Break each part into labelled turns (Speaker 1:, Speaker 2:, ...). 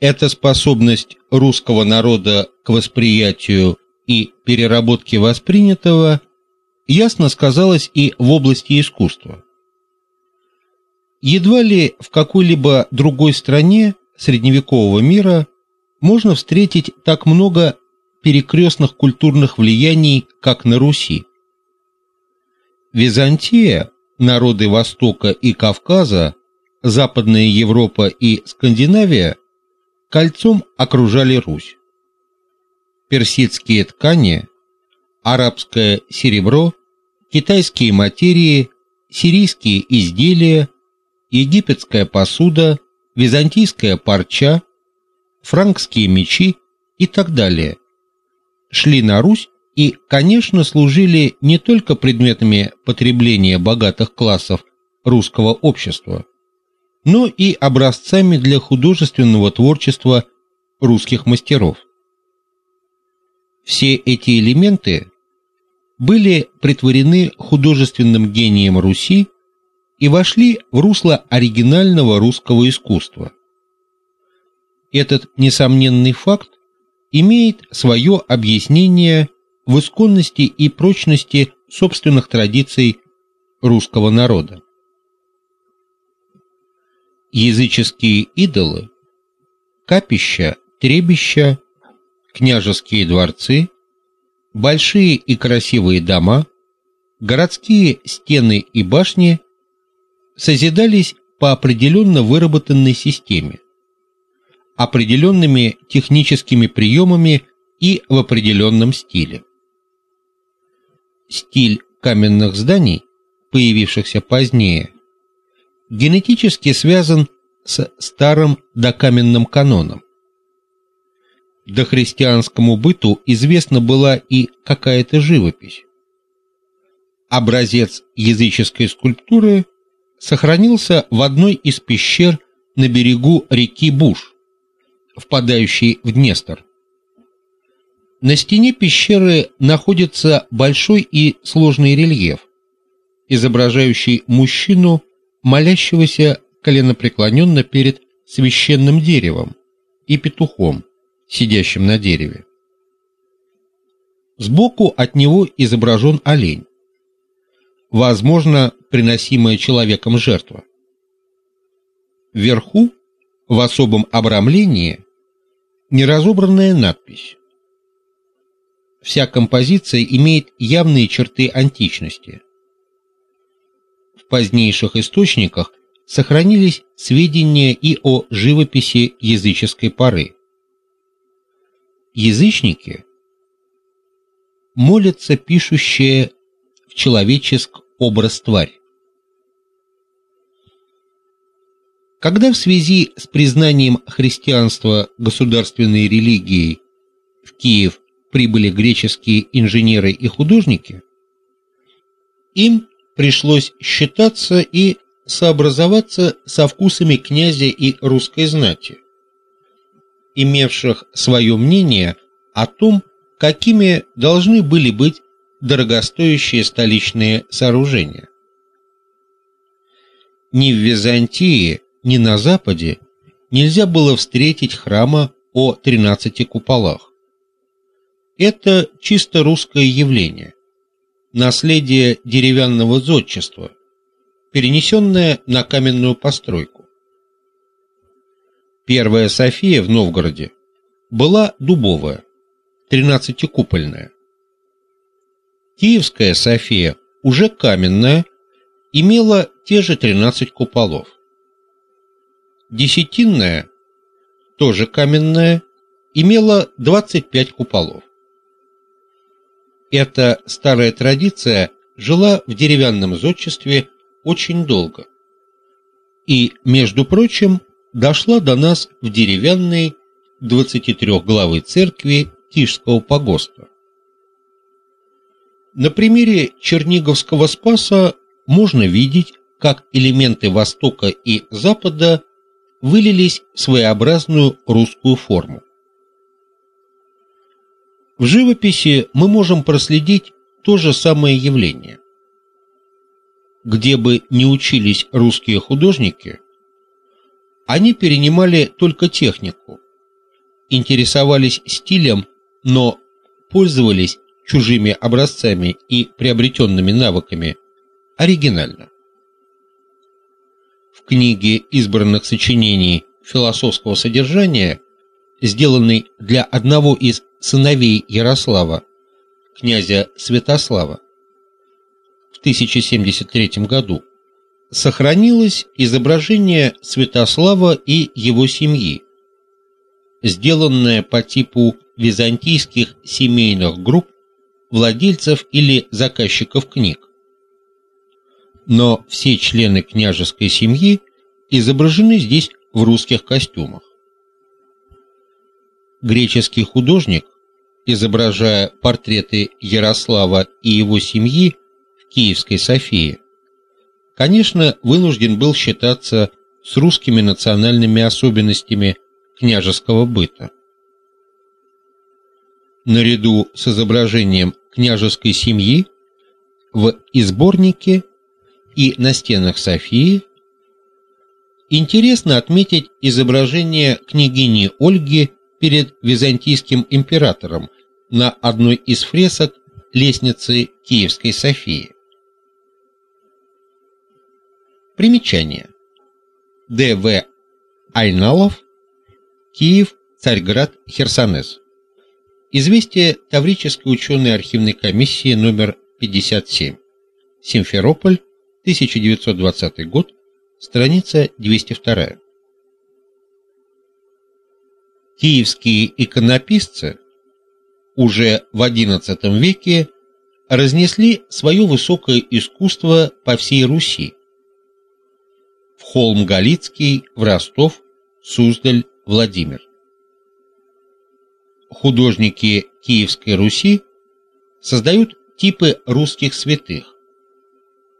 Speaker 1: Эта способность русского народа к восприятию и переработке воспринятого ясно сказалась и в области искусства. Едва ли в какой-либо другой стране средневекового мира можно встретить так много перекрестных культурных влияний, как на Руси. Византия, народы Востока и Кавказа, Западная Европа и Скандинавия кольцом окружали Русь. Персидские ткани, арабское серебро, китайские материи, сирийские изделия, египетская посуда, византийская парча, франкские мечи и так далее шли на Русь и, конечно, служили не только предметами потребления богатых классов русского общества, но и образцами для художественного творчества русских мастеров. Все эти элементы были притворены художественным гением Руси и вошли в русло оригинального русского искусства. Этот несомненный факт имеет свое объяснение в исконности и прочности собственных традиций русского народа. Языческие идолы, капища, требища, княжеские дворцы, большие и красивые дома, городские стены и башни созидались по определенно выработанной системе определенными техническими приемами и в определенном стиле. Стиль каменных зданий, появившихся позднее, генетически связан с старым докаменным каноном. До христианскому быту известна была и какая-то живопись. Образец языческой скульптуры сохранился в одной из пещер на берегу реки Буш, впадающей в Днестр. На стене пещеры находится большой и сложный рельеф, изображающий мужчину, молящегося коленопреклоненно перед священным деревом и петухом, сидящим на дереве. Сбоку от него изображен олень. Возможно, приносимая человеком жертва. Вверху, в особом обрамлении, неразобранная надпись. Вся композиция имеет явные черты античности. Позднейших источниках сохранились сведения и о живописи языческой поры. Язычники молятся пишущие в человеческ образ тварь. Когда в связи с признанием христианства государственной религией в Киев прибыли греческие инженеры и художники, им пришлось считаться и сообразоваться со вкусами князя и русской знати, имевших свое мнение о том, какими должны были быть дорогостоящие столичные сооружения. Ни в Византии, ни на западе нельзя было встретить храма о тринадцати куполах. Это чисто русское явление, наследие деревянного зодчества, перенесенное на каменную постройку. Первая София в Новгороде была дубовая, тринадцатикупольная. Киевская София, уже каменная, имела те же тринадцать куполов. Десятинная, тоже каменная, имела 25 куполов. Эта старая традиция жила в деревянном зодчестве очень долго. И, между прочим, дошла до нас в деревянной 23-главой церкви Тишского погоста. На примере Черниговского Спаса можно видеть, как элементы Востока и Запада вылились в своеобразную русскую форму. В живописи мы можем проследить то же самое явление. Где бы ни учились русские художники, они перенимали только технику, интересовались стилем, но пользовались чужими образцами и приобретенными навыками оригинально. В книге избранных сочинений философского содержания, сделанной для одного из сыновей Ярослава, князя Святослава, в 1073 году, сохранилось изображение Святослава и его семьи, сделанное по типу византийских семейных групп владельцев или заказчиков книг. Но все члены княжеской семьи изображены здесь в русских костюмах. Греческий художник, изображая портреты Ярослава и его семьи в Киевской Софии, конечно, вынужден был считаться с русскими национальными особенностями княжеского быта. Наряду с изображением княжеской семьи в изборнике и на стенах Софии интересно отметить изображение княгини Ольги перед византийским императором на одной из фресок лестницы Киевской Софии. Примечание. Д.В. Айналов. Киев, Царьград, Херсонес. Известие Таврической ученой архивной комиссии номер 57. Симферополь, 1920 год, страница 202. Киевские иконописцы уже в XI веке разнесли свое высокое искусство по всей Руси в Холм Галицкий, в Ростов, Суздаль, Владимир. Художники Киевской Руси создают типы русских святых: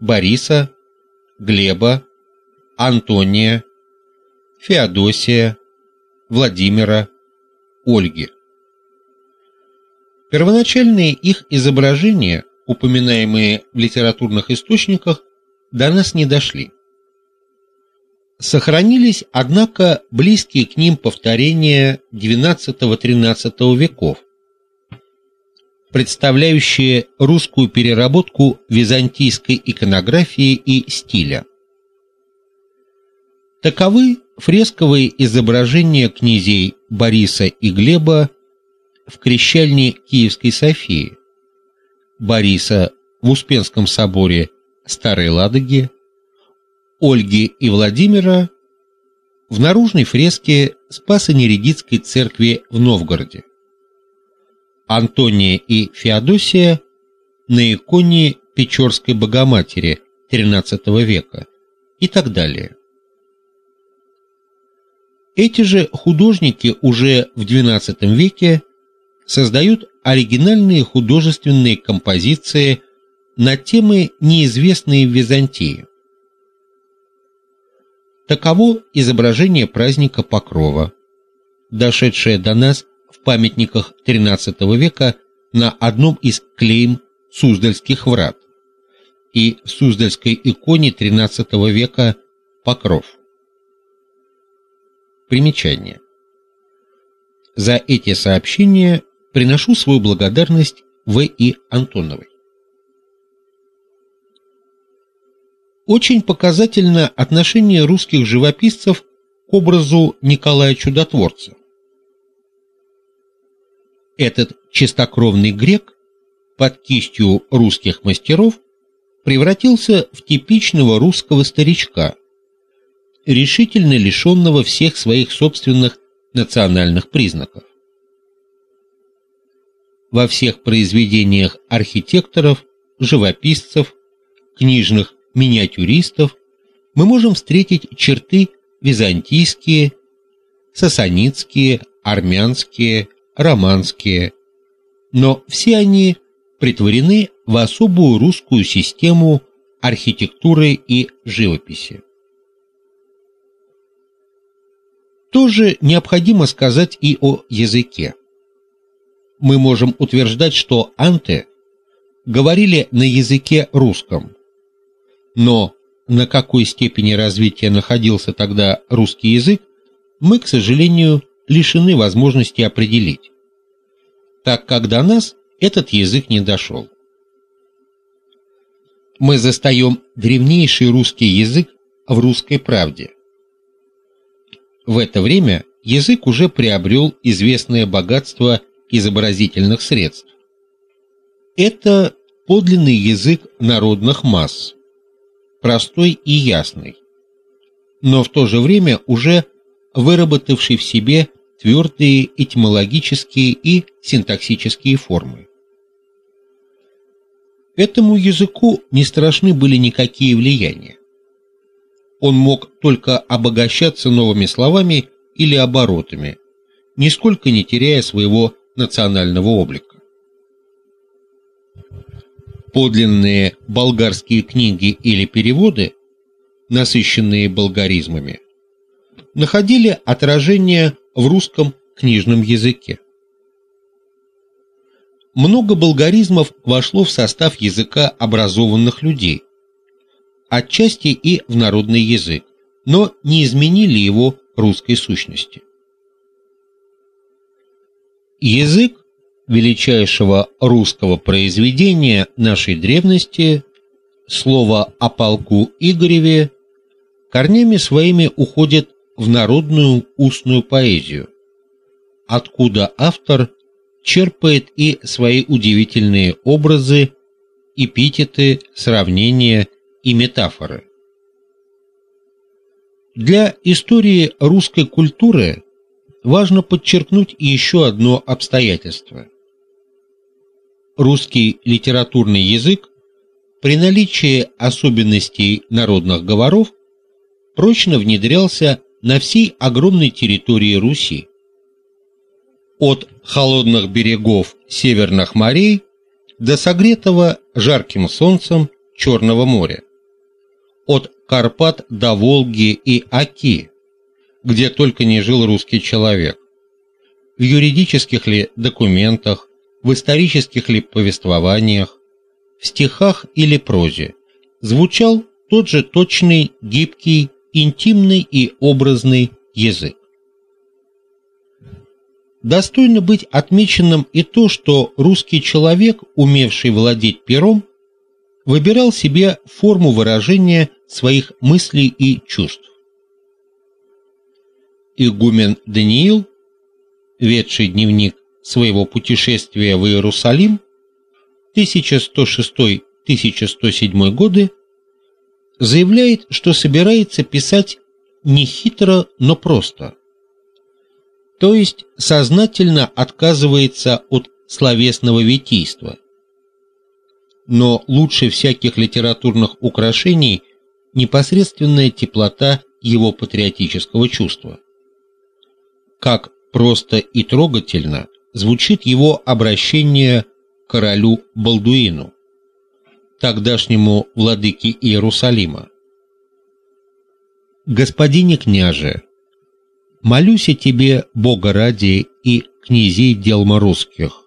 Speaker 1: Бориса, Глеба, Антония, Феодосия, Владимира, Ольги. Первоначальные их изображения, упоминаемые в литературных источниках, до нас не дошли. Сохранились, однако, близкие к ним повторения XII-XIII веков, представляющие русскую переработку византийской иконографии и стиля. Таковы фресковые изображения князей Бориса и Глеба в крещальне Киевской Софии, Бориса в Успенском соборе Старой Ладоги, Ольги и Владимира в наружной фреске Спасо-Неридитской церкви в Новгороде. Антония и Феодосия на иконе Печорской Богоматери XIII века и так далее. Эти же художники уже в XII веке создают оригинальные художественные композиции на темы, неизвестные в Византии. Таково изображение праздника Покрова, дошедшее до нас в памятниках XIII века на одном из клейм Суздальских врат и в Суздальской иконе XIII века Покров. Примечание. За эти сообщения приношу свою благодарность В. И. Антоновой. Очень показательно отношение русских живописцев к образу Николая Чудотворца. Этот чистокровный грек под кистью русских мастеров превратился в типичного русского старичка, решительно лишенного всех своих собственных национальных признаков. Во всех произведениях архитекторов, живописцев, книжных миниатюристов мы можем встретить черты византийские, сасанидские, армянские, романские, но все они притворены в особую русскую систему архитектуры и живописи. Тоже необходимо сказать и о языке. Мы можем утверждать, что анты говорили на языке русском, но на какой степени развития находился тогда русский язык, мы, к сожалению, лишены возможности определить, так как до нас этот язык не дошел. Мы застаем древнейший русский язык в русской правде. В это время язык уже приобрел известное богатство изобразительных средств. Это подлинный язык народных масс, простой и ясный, но в то же время уже выработавший в себе твердые этимологические и синтаксические формы. Этому языку не страшны были никакие влияния. Он мог только обогащаться новыми словами или оборотами, нисколько не теряя своего национального облика. Подлинные болгарские книги или переводы, насыщенные болгаризмами, находили отражение в русском книжном языке. Много болгаризмов вошло в состав языка образованных людей, отчасти и в народный язык, но не изменили его русской сущности. Язык величайшего русского произведения нашей древности, слово о полку Игореве, корнями своими уходит в народную устную поэзию, откуда автор черпает и свои удивительные образы, эпитеты, сравнения и метафоры. Для истории русской культуры важно подчеркнуть еще одно обстоятельство. Русский литературный язык при наличии особенностей народных говоров прочно внедрялся на всей огромной территории Руси. От холодных берегов северных морей до согретого жарким солнцем Черного моря. От Карпат до Волги и Оки, где только не жил русский человек. В юридических ли документах, в исторических ли повествованиях, в стихах или прозе звучал тот же точный, гибкий, интимный и образный язык. Достойно быть отмеченным и то, что русский человек, умевший владеть пером, выбирал себе форму выражения своих мыслей и чувств. Игумен Даниил, ведший дневник своего путешествия в Иерусалим 1106-1107 годы, заявляет, что собирается писать не хитро, но просто. То есть сознательно отказывается от словесного витийства. Но лучше всяких литературных украшений непосредственная теплота его патриотического чувства. Как просто и трогательно звучит его обращение к королю Балдуину, тогдашнему владыке Иерусалима. Господине княже, молюся тебе Бога ради и князей делма русских.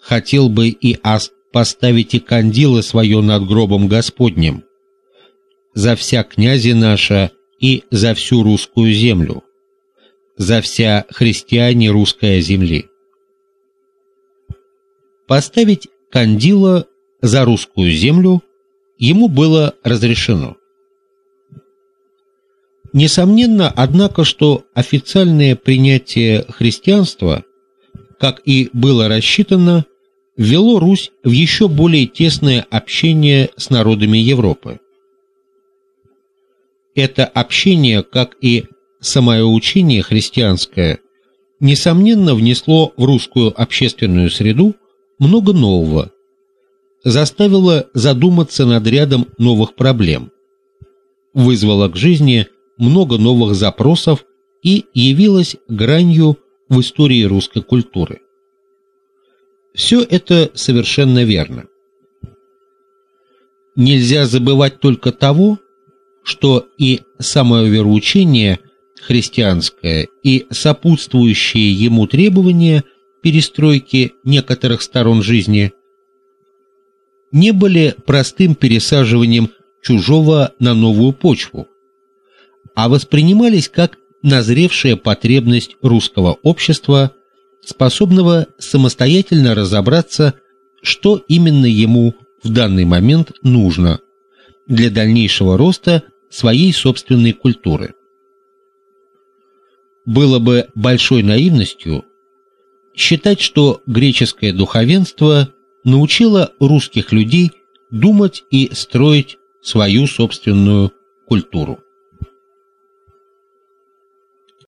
Speaker 1: Хотел бы и ас поставить и кандилы свое над гробом Господним, за вся князи наша и за всю русскую землю, за вся христиане русской земли. Поставить кандила за русскую землю ему было разрешено. Несомненно, однако, что официальное принятие христианства, как и было рассчитано, ввело Русь в еще более тесное общение с народами Европы. Это общение, как и самое учение христианское, несомненно внесло в русскую общественную среду много нового, заставило задуматься над рядом новых проблем, вызвало к жизни много новых запросов и явилось гранью в истории русской культуры. Все это совершенно верно. Нельзя забывать только того, что и самое вероучение христианское и сопутствующие ему требования перестройки некоторых сторон жизни не были простым пересаживанием чужого на новую почву, а воспринимались как назревшая потребность русского общества, способного самостоятельно разобраться, что именно ему в данный момент нужно для дальнейшего роста своей собственной культуры. Было бы большой наивностью считать, что греческое духовенство научило русских людей думать и строить свою собственную культуру.